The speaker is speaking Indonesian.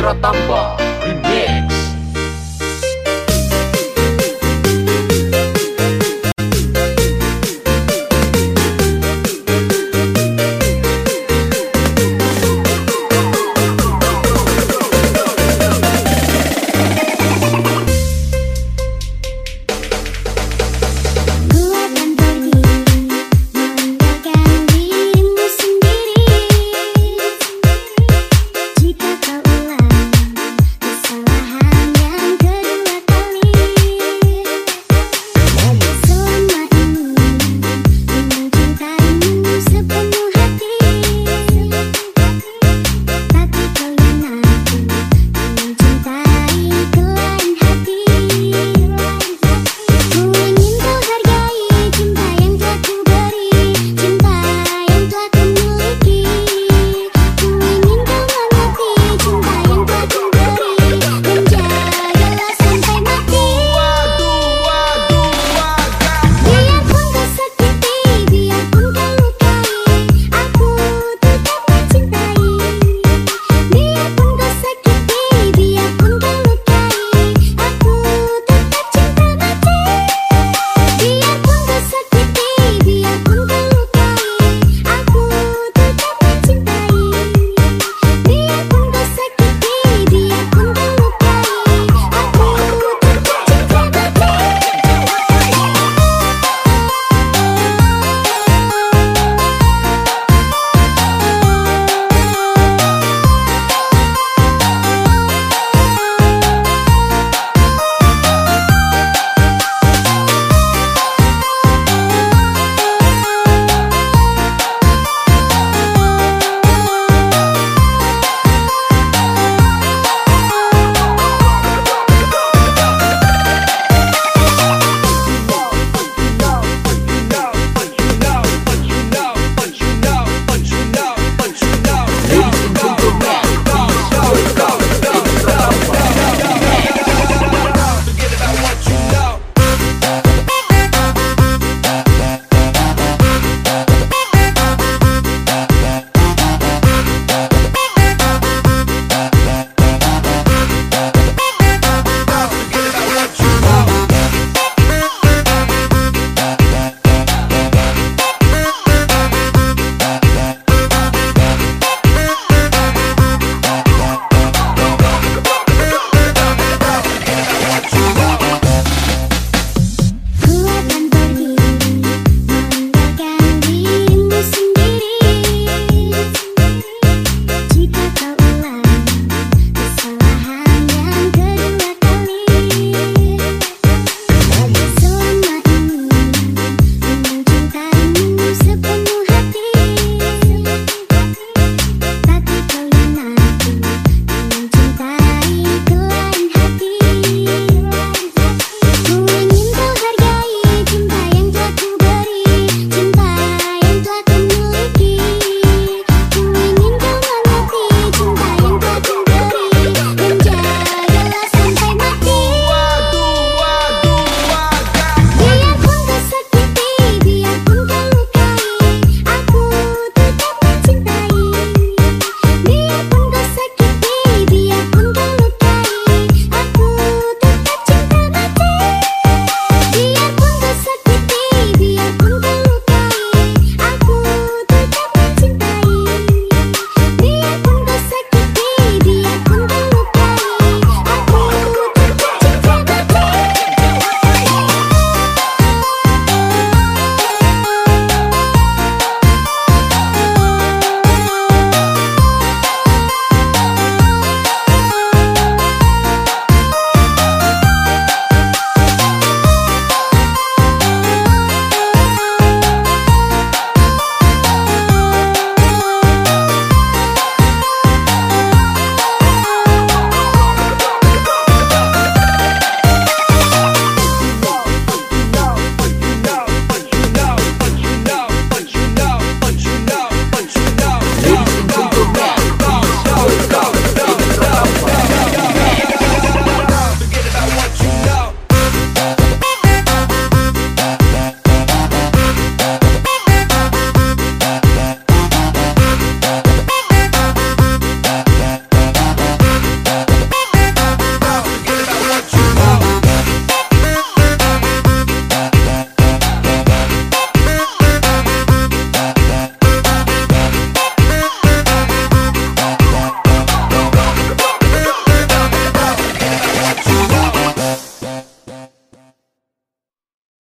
Putra Tambah